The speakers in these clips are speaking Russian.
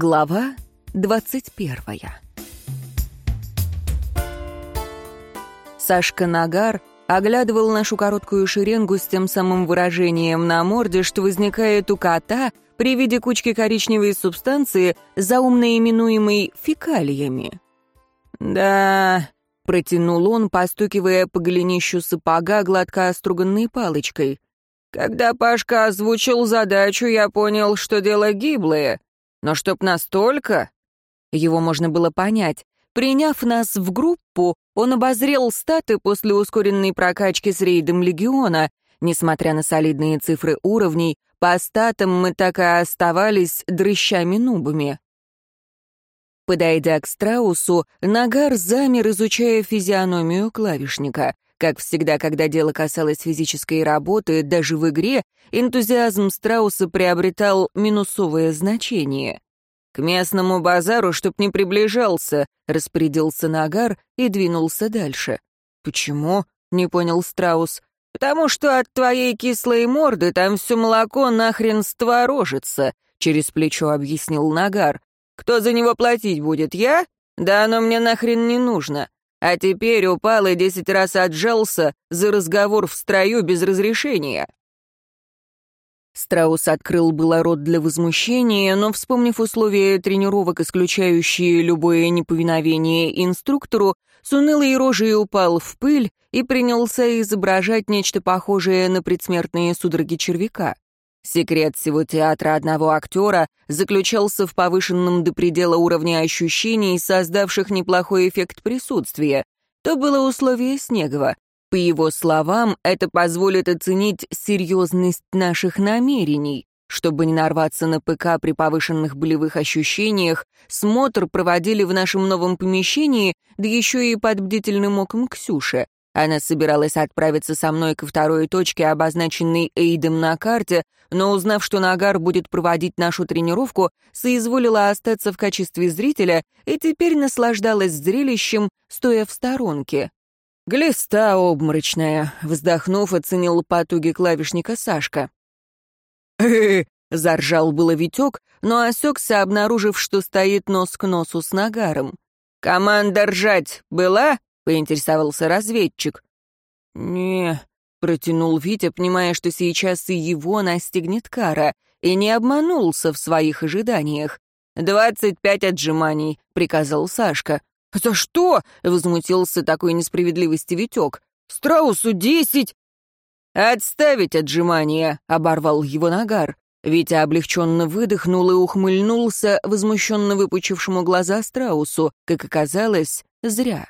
Глава двадцать первая. Сашка Нагар оглядывал нашу короткую шеренгу с тем самым выражением на морде, что возникает у кота при виде кучки коричневой субстанции, заумно именуемой фекалиями. «Да», — протянул он, постукивая по голенищу сапога гладко оструганной палочкой. «Когда Пашка озвучил задачу, я понял, что дело гиблое. Но чтоб настолько...» Его можно было понять. Приняв нас в группу, он обозрел статы после ускоренной прокачки с рейдом Легиона. Несмотря на солидные цифры уровней, по статам мы так и оставались дрыщами-нубами. Подойдя к Страусу, Нагар замер, изучая физиономию клавишника. Как всегда, когда дело касалось физической работы, даже в игре, энтузиазм Страуса приобретал минусовое значение. «К местному базару, чтоб не приближался», — распорядился Нагар и двинулся дальше. «Почему?» — не понял Страус. «Потому что от твоей кислой морды там все молоко нахрен створожится», — через плечо объяснил Нагар. «Кто за него платить будет, я? Да оно мне нахрен не нужно. А теперь упал и десять раз отжался за разговор в строю без разрешения». Страус открыл было рот для возмущения, но, вспомнив условия тренировок, исключающие любое неповиновение инструктору, с унылой рожей упал в пыль и принялся изображать нечто похожее на предсмертные судороги червяка. Секрет всего театра одного актера заключался в повышенном до предела уровне ощущений, создавших неплохой эффект присутствия. То было условие Снегова. По его словам, это позволит оценить серьезность наших намерений. Чтобы не нарваться на ПК при повышенных болевых ощущениях, смотр проводили в нашем новом помещении, да еще и под бдительным оком Ксюши. Она собиралась отправиться со мной ко второй точке, обозначенной Эйдом на карте, но узнав, что Нагар будет проводить нашу тренировку, соизволила остаться в качестве зрителя и теперь наслаждалась зрелищем, стоя в сторонке. «Глиста обморочная», — вздохнув, оценил потуги клавишника Сашка. Заржал было Витек, но осекся, обнаружив, что стоит нос к носу с нагаром. «Команда ржать была?» — поинтересовался разведчик. «Не», — протянул Витя, понимая, что сейчас и его настигнет кара, и не обманулся в своих ожиданиях. «Двадцать пять отжиманий», — приказал Сашка. «За что?» — возмутился такой несправедливости Витек. «Страусу десять!» «Отставить отжимания!» — оборвал его нагар. Витя облегченно выдохнул и ухмыльнулся, возмущенно выпучившему глаза страусу, как оказалось, зря.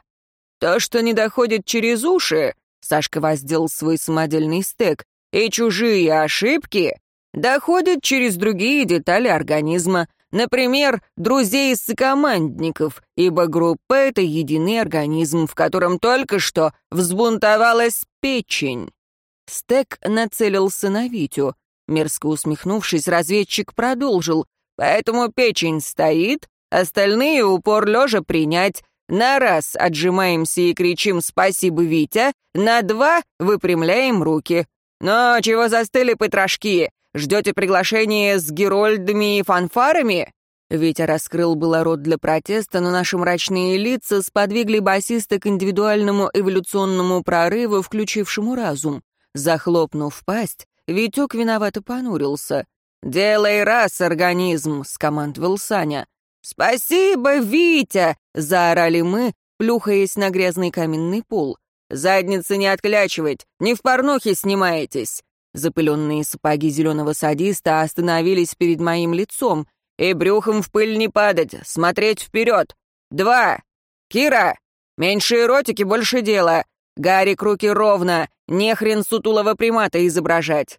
«То, что не доходит через уши...» — Сашка воздел свой самодельный стек. «И чужие ошибки...» доходят через другие детали организма, Например, друзей сокомандников, ибо группа — это единый организм, в котором только что взбунтовалась печень. Стек нацелился на Витю. Мерзко усмехнувшись, разведчик продолжил. «Поэтому печень стоит, остальные упор лежа принять. На раз отжимаемся и кричим «Спасибо, Витя», на два выпрямляем руки. «Но чего застыли потрошки? Ждете приглашение с герольдами и фанфарами?» Витя раскрыл было рот для протеста, но наши мрачные лица сподвигли басиста к индивидуальному эволюционному прорыву, включившему разум. Захлопнув пасть, Витек виновато понурился. «Делай раз, организм!» — скомандовал Саня. «Спасибо, Витя!» — заорали мы, плюхаясь на грязный каменный пол. «Задницы не отклячивать, не в порнухе снимаетесь!» Запыленные сапоги зеленого садиста остановились перед моим лицом. «И брюхом в пыль не падать, смотреть вперед! Два! Кира! Меньше эротики, больше дела! Гарик, руки ровно! Не хрен сутулого примата изображать!»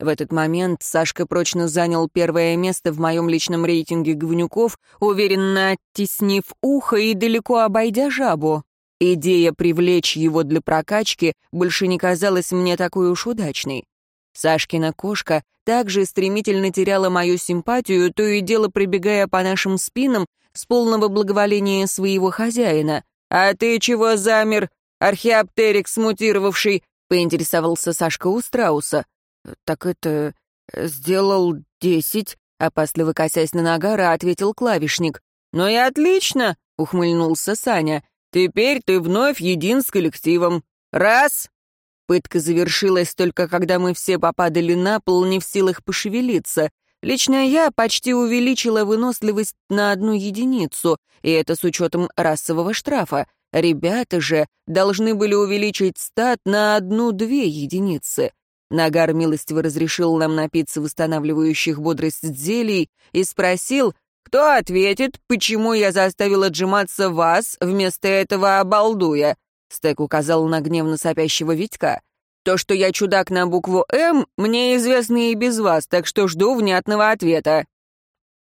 В этот момент Сашка прочно занял первое место в моем личном рейтинге говнюков, уверенно оттеснив ухо и далеко обойдя жабу. Идея привлечь его для прокачки больше не казалась мне такой уж удачной. Сашкина кошка также стремительно теряла мою симпатию, то и дело прибегая по нашим спинам с полного благоволения своего хозяина. «А ты чего замер, археоптерик смутировавший?» — поинтересовался Сашка у страуса. «Так это... сделал десять», опасливо косясь на Нагара, ответил клавишник. «Ну и отлично!» — ухмыльнулся Саня. «Теперь ты вновь един с коллективом. Раз!» Пытка завершилась только когда мы все попадали на пол, не в силах пошевелиться. Лично я почти увеличила выносливость на одну единицу, и это с учетом расового штрафа. Ребята же должны были увеличить стат на одну-две единицы. Нагар милостиво разрешил нам напиться восстанавливающих бодрость зелий и спросил, кто ответит, почему я заставил отжиматься вас вместо этого обалдуя? Стек указал на гневно сопящего Витька. То, что я чудак на букву «М», мне известно и без вас, так что жду внятного ответа.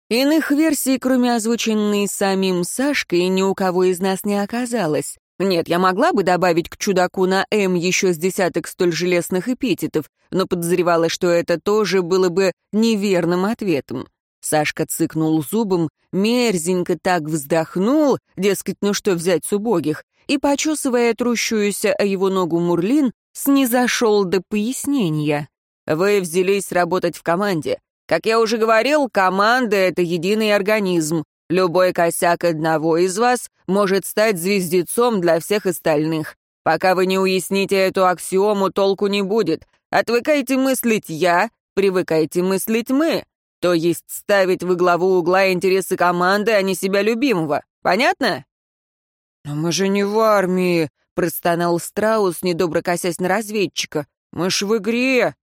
Иных версий, кроме озвученной самим Сашкой, ни у кого из нас не оказалось. Нет, я могла бы добавить к чудаку на «М» еще с десяток столь железных эпитетов, но подозревала, что это тоже было бы неверным ответом. Сашка цыкнул зубом, мерзенько так вздохнул, дескать, ну что взять с убогих, и, почесывая трущуюся о его ногу Мурлин, снизошел до пояснения. «Вы взялись работать в команде. Как я уже говорил, команда — это единый организм. Любой косяк одного из вас может стать звездецом для всех остальных. Пока вы не уясните эту аксиому, толку не будет. Отвыкайте мыслить «я», привыкайте мыслить «мы». То есть ставить во главу угла интересы команды, а не себя любимого. Понятно? «Но мы же не в армии», — простонал Страус, недобро косясь на разведчика. «Мы ж в игре».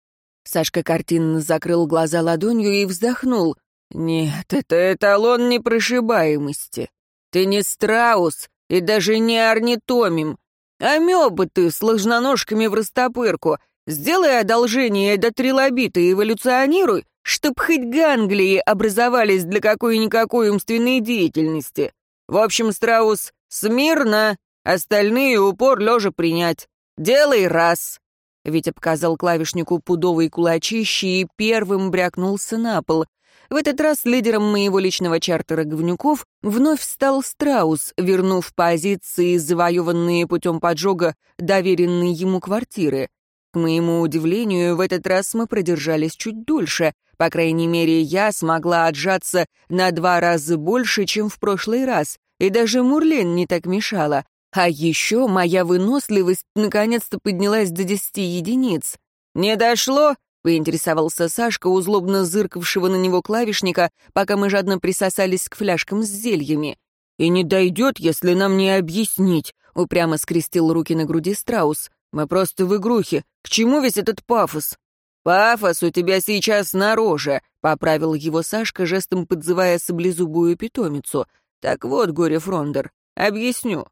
Сашка картинно закрыл глаза ладонью и вздохнул. «Нет, это эталон непрошибаемости. Ты не страус и даже не орнитомим. Амеба ты с ложноножками в растопырку. Сделай одолжение до трилобита и эволюционируй, чтоб хоть ганглии образовались для какой-никакой умственной деятельности. В общем, страус, смирно, остальные упор лежа принять. Делай раз. Витя показал клавишнику пудовые кулачищи и первым брякнулся на пол. В этот раз лидером моего личного чартера говнюков вновь стал Страус, вернув позиции, завоеванные путем поджога, доверенные ему квартиры. К моему удивлению, в этот раз мы продержались чуть дольше. По крайней мере, я смогла отжаться на два раза больше, чем в прошлый раз, и даже Мурлен не так мешала. А еще моя выносливость наконец-то поднялась до десяти единиц. «Не дошло?» — поинтересовался Сашка, узлобно зыркавшего на него клавишника, пока мы жадно присосались к фляжкам с зельями. «И не дойдет, если нам не объяснить», — упрямо скрестил руки на груди Страус. «Мы просто в игрухе. К чему весь этот пафос?» «Пафос у тебя сейчас на роже», — поправил его Сашка, жестом подзывая саблезубую питомицу. «Так вот, горе Фрондер, объясню.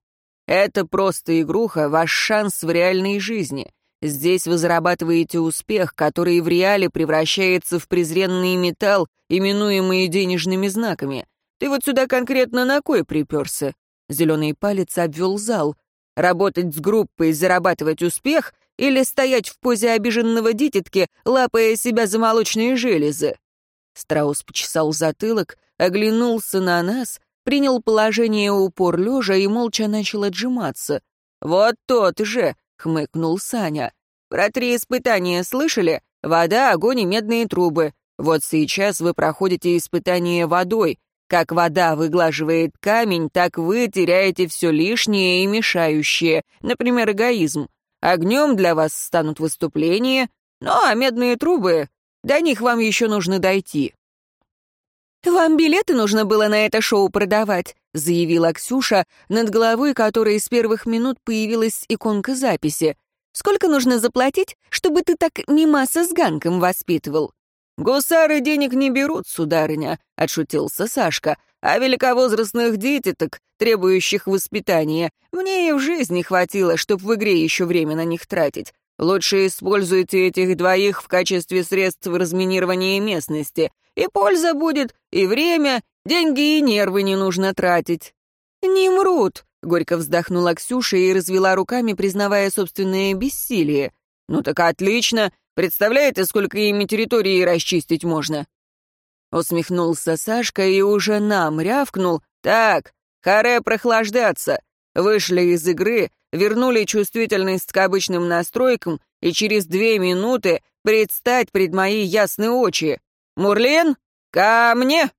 Это просто игруха, ваш шанс в реальной жизни. Здесь вы зарабатываете успех, который в реале превращается в презренный металл, именуемый денежными знаками. Ты вот сюда конкретно на кой приперся?» Зеленый палец обвел зал. «Работать с группой, зарабатывать успех или стоять в позе обиженного дитятки, лапая себя за молочные железы?» Страус почесал затылок, оглянулся на нас, принял положение упор лежа и молча начал отжиматься. «Вот тот же!» — хмыкнул Саня. «Про три испытания слышали? Вода, огонь и медные трубы. Вот сейчас вы проходите испытание водой. Как вода выглаживает камень, так вы теряете все лишнее и мешающее, например, эгоизм. Огнем для вас станут выступления, ну а медные трубы, до них вам еще нужно дойти. «Вам билеты нужно было на это шоу продавать», — заявила Ксюша, над головой которой с первых минут появилась иконка записи. «Сколько нужно заплатить, чтобы ты так мимаса с Ганком воспитывал?» «Гусары денег не берут, сударыня», — отшутился Сашка. «А великовозрастных дететок, требующих воспитания, мне и в жизни хватило, чтоб в игре еще время на них тратить. Лучше используйте этих двоих в качестве средств разминирования местности. И польза будет, и время, деньги и нервы не нужно тратить». «Не мрут», — горько вздохнула Ксюша и развела руками, признавая собственное бессилие. «Ну так отлично. Представляете, сколько ими территории расчистить можно?» Усмехнулся Сашка и уже нам рявкнул. «Так, харе прохлаждаться. Вышли из игры, вернули чувствительность к обычным настройкам и через две минуты предстать пред мои ясные очи. Мурлен, ко мне!»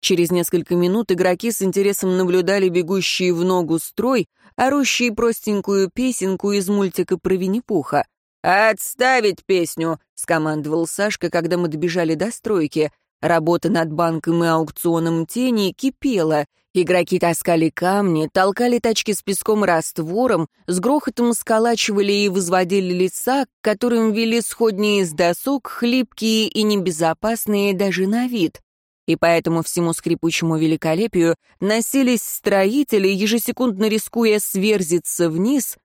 Через несколько минут игроки с интересом наблюдали бегущий в ногу строй, орущий простенькую песенку из мультика про Винни-Пуха. «Отставить песню!» — скомандовал Сашка, когда мы добежали до стройки. Работа над банком и аукционом тени кипела. Игроки таскали камни, толкали тачки с песком и раствором, с грохотом сколачивали и возводили леса, к которым вели сходни из досок, хлипкие и небезопасные даже на вид. И по этому всему скрипучему великолепию носились строители, ежесекундно рискуя сверзиться вниз,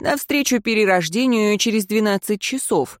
навстречу перерождению через 12 часов.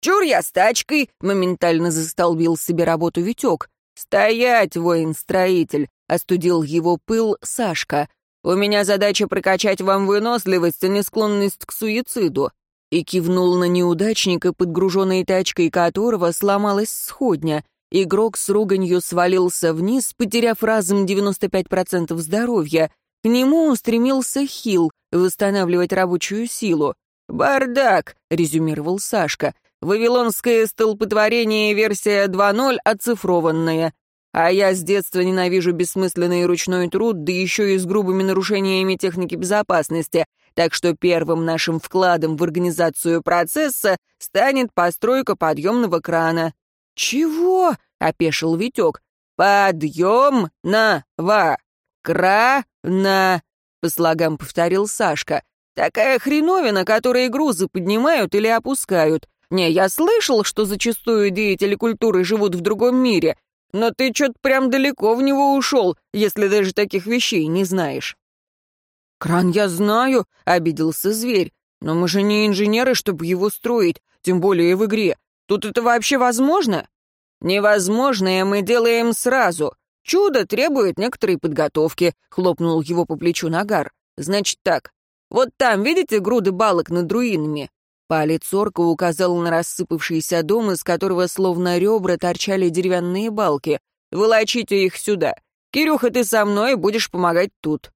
«Чур я с тачкой!» — моментально застолбил себе работу Витек. «Стоять, воин-строитель!» — остудил его пыл Сашка. «У меня задача прокачать вам выносливость, а не склонность к суициду». И кивнул на неудачника, подгруженной тачкой которого сломалась сходня. Игрок с руганью свалился вниз, потеряв разом 95% здоровья. К нему устремился Хил восстанавливать рабочую силу. «Бардак», — резюмировал Сашка. Вавилонское столпотворение версия 2.0 оцифрованная. А я с детства ненавижу бессмысленный ручной труд, да еще и с грубыми нарушениями техники безопасности. Так что первым нашим вкладом в организацию процесса станет постройка подъемного крана. «Чего?» — опешил Витек. «Подъемного крана», — по слогам повторил Сашка. «Такая хреновина, которой грузы поднимают или опускают. Не, я слышал, что зачастую деятели культуры живут в другом мире, но ты что-то прям далеко в него ушел, если даже таких вещей не знаешь». «Кран я знаю», — обиделся зверь, «но мы же не инженеры, чтобы его строить, тем более в игре. Тут это вообще возможно?» «Невозможное мы делаем сразу. Чудо требует некоторой подготовки», — хлопнул его по плечу Нагар. «Значит так, вот там, видите груды балок над руинами? Палец орка указал на рассыпавшийся дом, из которого словно ребра торчали деревянные балки. «Волочите их сюда. Кирюха, ты со мной будешь помогать тут».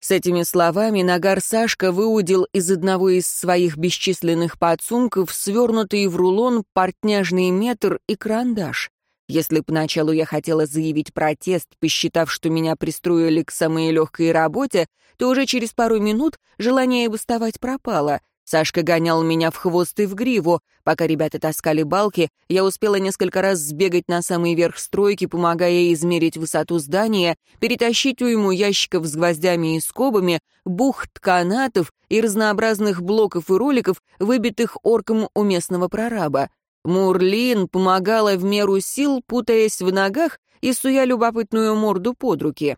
С этими словами Нагар Сашка выудил из одного из своих бесчисленных подсумков свернутый в рулон портняжный метр и карандаш. Если поначалу я хотела заявить протест, посчитав, что меня пристроили к самой легкой работе, то уже через пару минут желание бастовать пропало. Сашка гонял меня в хвост и в гриву. Пока ребята таскали балки, я успела несколько раз сбегать на самый верх стройки, помогая измерить высоту здания, перетащить уйму ящиков с гвоздями и скобами, бухт канатов и разнообразных блоков и роликов, выбитых орком у местного прораба. Мурлин помогала в меру сил, путаясь в ногах и суя любопытную морду под руки.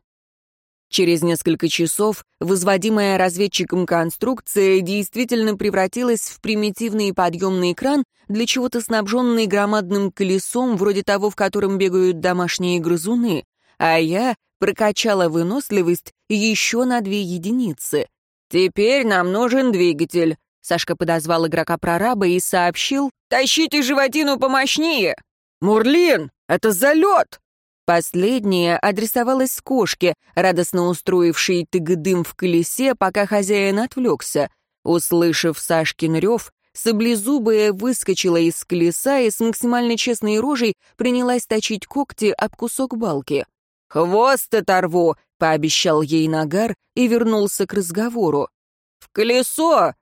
Через несколько часов возводимая разведчиком конструкция действительно превратилась в примитивный подъемный кран, для чего-то снабженный громадным колесом, вроде того, в котором бегают домашние грызуны, а я прокачала выносливость еще на две единицы. «Теперь нам нужен двигатель», — Сашка подозвал игрока-прораба и сообщил «Тащите животину помощнее!» «Мурлин, это залет!» Последняя адресовалась кошке, радостно устроившей тыгдым в колесе, пока хозяин отвлекся. Услышав Сашкин рев, саблезубая выскочила из колеса и с максимально честной рожей принялась точить когти об кусок балки. «Хвост оторву!» — пообещал ей Нагар и вернулся к разговору. «В колесо!»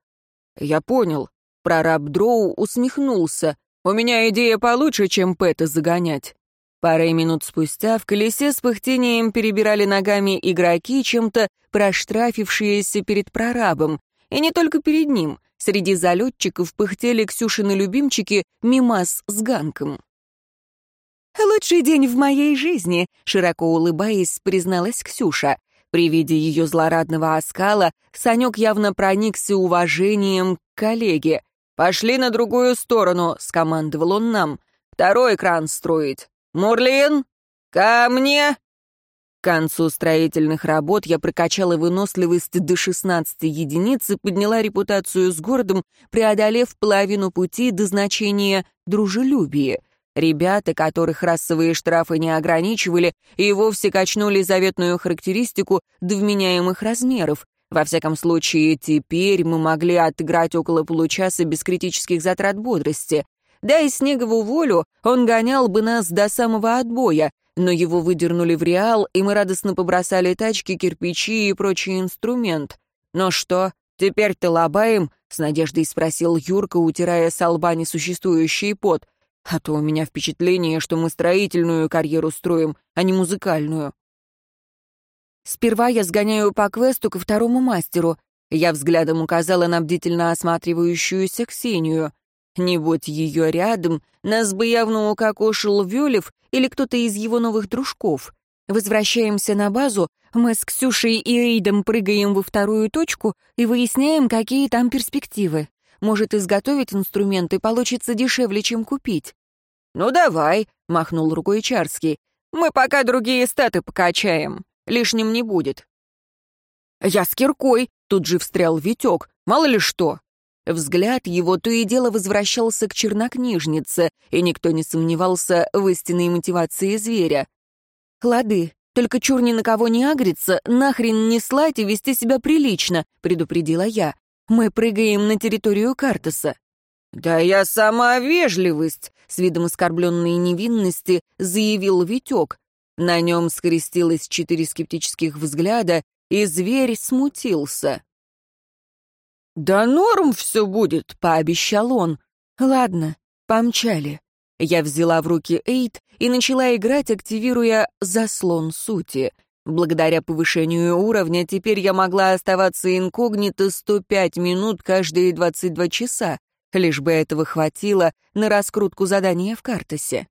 «Я понял». Прораб Дроу усмехнулся. «У меня идея получше, чем Пэта загонять». Парой минут спустя в колесе с пыхтением перебирали ногами игроки, чем-то проштрафившиеся перед прорабом. И не только перед ним. Среди залетчиков пыхтели Ксюшины любимчики Мимас с Ганком. «Лучший день в моей жизни», — широко улыбаясь, призналась Ксюша. При виде ее злорадного оскала Санек явно проникся уважением к коллеге. «Пошли на другую сторону», — скомандовал он нам. «Второй кран строить». «Мурлин, ко мне!» К концу строительных работ я прокачала выносливость до 16 единиц и подняла репутацию с городом, преодолев половину пути до значения «дружелюбие». Ребята, которых расовые штрафы не ограничивали, и вовсе качнули заветную характеристику до вменяемых размеров. Во всяком случае, теперь мы могли отыграть около получаса без критических затрат бодрости. Дай Снегову волю, он гонял бы нас до самого отбоя, но его выдернули в Реал, и мы радостно побросали тачки, кирпичи и прочий инструмент. «Ну что, теперь-то лобаем?» — с надеждой спросил Юрка, утирая с лба несуществующий пот. «А то у меня впечатление, что мы строительную карьеру строим, а не музыкальную». «Сперва я сгоняю по квесту ко второму мастеру», я взглядом указала на бдительно осматривающуюся Ксению. Не будь ее рядом, нас бы явно укокошил Вёлев или кто-то из его новых дружков. Возвращаемся на базу, мы с Ксюшей и Эйдом прыгаем во вторую точку и выясняем, какие там перспективы. Может, изготовить инструменты получится дешевле, чем купить. «Ну давай», — махнул рукой Чарский. «Мы пока другие статы покачаем. Лишним не будет». «Я с киркой», — тут же встрял Витек. «Мало ли что». Взгляд его то и дело возвращался к чернокнижнице, и никто не сомневался в истинной мотивации зверя. «Лады, только чур ни на кого не агрится, нахрен не слать и вести себя прилично», — предупредила я. «Мы прыгаем на территорию Картаса». «Да я сама вежливость», — с видом оскорбленной невинности заявил Витек. На нем скрестилось четыре скептических взгляда, и зверь смутился. «Да норм все будет», — пообещал он. «Ладно, помчали». Я взяла в руки Эйт и начала играть, активируя заслон сути. Благодаря повышению уровня теперь я могла оставаться инкогнито 105 минут каждые 22 часа, лишь бы этого хватило на раскрутку задания в картосе.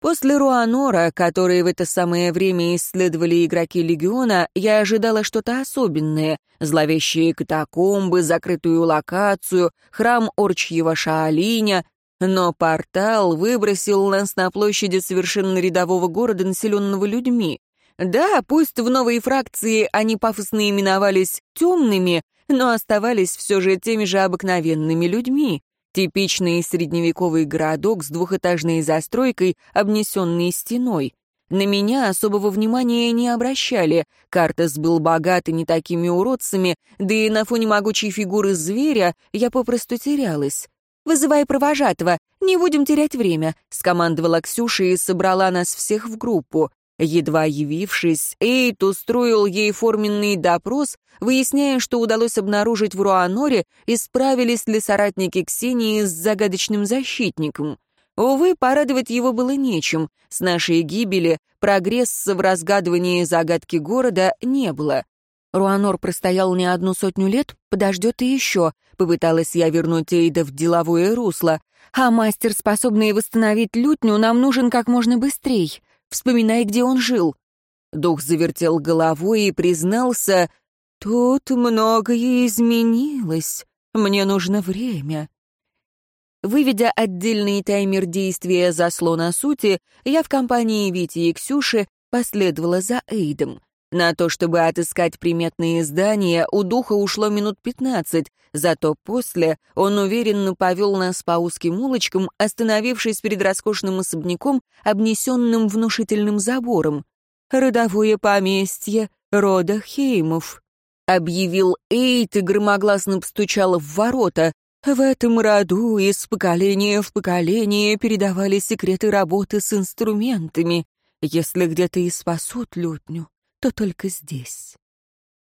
После Руанора, которые в это самое время исследовали игроки Легиона, я ожидала что-то особенное. Зловещие катакомбы, закрытую локацию, храм Орчьего Шаолиня. Но портал выбросил нас на площади совершенно рядового города, населенного людьми. Да, пусть в новой фракции они пафосно именовались «темными», но оставались все же теми же обыкновенными людьми. Типичный средневековый городок с двухэтажной застройкой, обнесенной стеной. На меня особого внимания не обращали. Картес был богат и не такими уродцами, да и на фоне могучей фигуры зверя я попросту терялась. «Вызывай провожатого, не будем терять время», — скомандовала Ксюша и собрала нас всех в группу. Едва явившись, Эйт устроил ей форменный допрос, выясняя, что удалось обнаружить в Руаноре и справились ли соратники Ксении с загадочным защитником. Увы, порадовать его было нечем. С нашей гибели прогресса в разгадывании загадки города не было. Руанор простоял не одну сотню лет, подождет и еще. Попыталась я вернуть Эйда в деловое русло. А мастер, способный восстановить лютню, нам нужен как можно быстрее. Вспоминай, где он жил». Дух завертел головой и признался, «Тут многое изменилось. Мне нужно время». Выведя отдельный таймер действия заслона сути, я в компании Вити и Ксюши последовала за Эйдом. На то, чтобы отыскать приметные здания, у духа ушло минут пятнадцать, зато после он уверенно повел нас по узким улочкам, остановившись перед роскошным особняком, обнесенным внушительным забором. «Родовое поместье рода Хеймов», — объявил Эйт и громогласно постучал в ворота. В этом роду из поколения в поколение передавали секреты работы с инструментами. Если где-то и спасут лютню, то только здесь.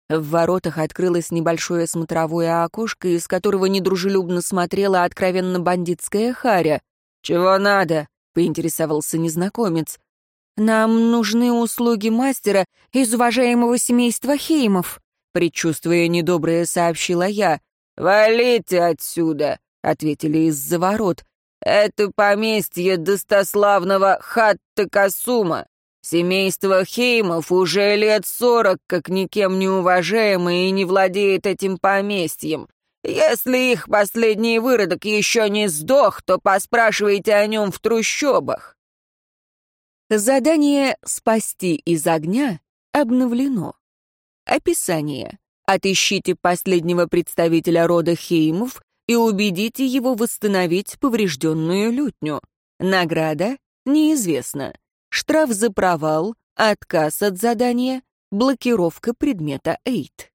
В воротах открылось небольшое смотровое окошко, из которого недружелюбно смотрела откровенно бандитская харя. «Чего надо?» — поинтересовался незнакомец. «Нам нужны услуги мастера из уважаемого семейства Хеймов», предчувствуя недоброе, сообщила я. «Валите отсюда!» — ответили из-за ворот. «Это поместье достославного Хатта Касума. Семейство Хеймов уже лет сорок как никем не уважаемое и не владеет этим поместьем. Если их последний выродок еще не сдох, то поспрашивайте о нем в трущобах. Задание «Спасти из огня» обновлено. Описание. Отыщите последнего представителя рода Хеймов и убедите его восстановить поврежденную лютню. Награда неизвестна штраф за провал, отказ от задания, блокировка предмета 8.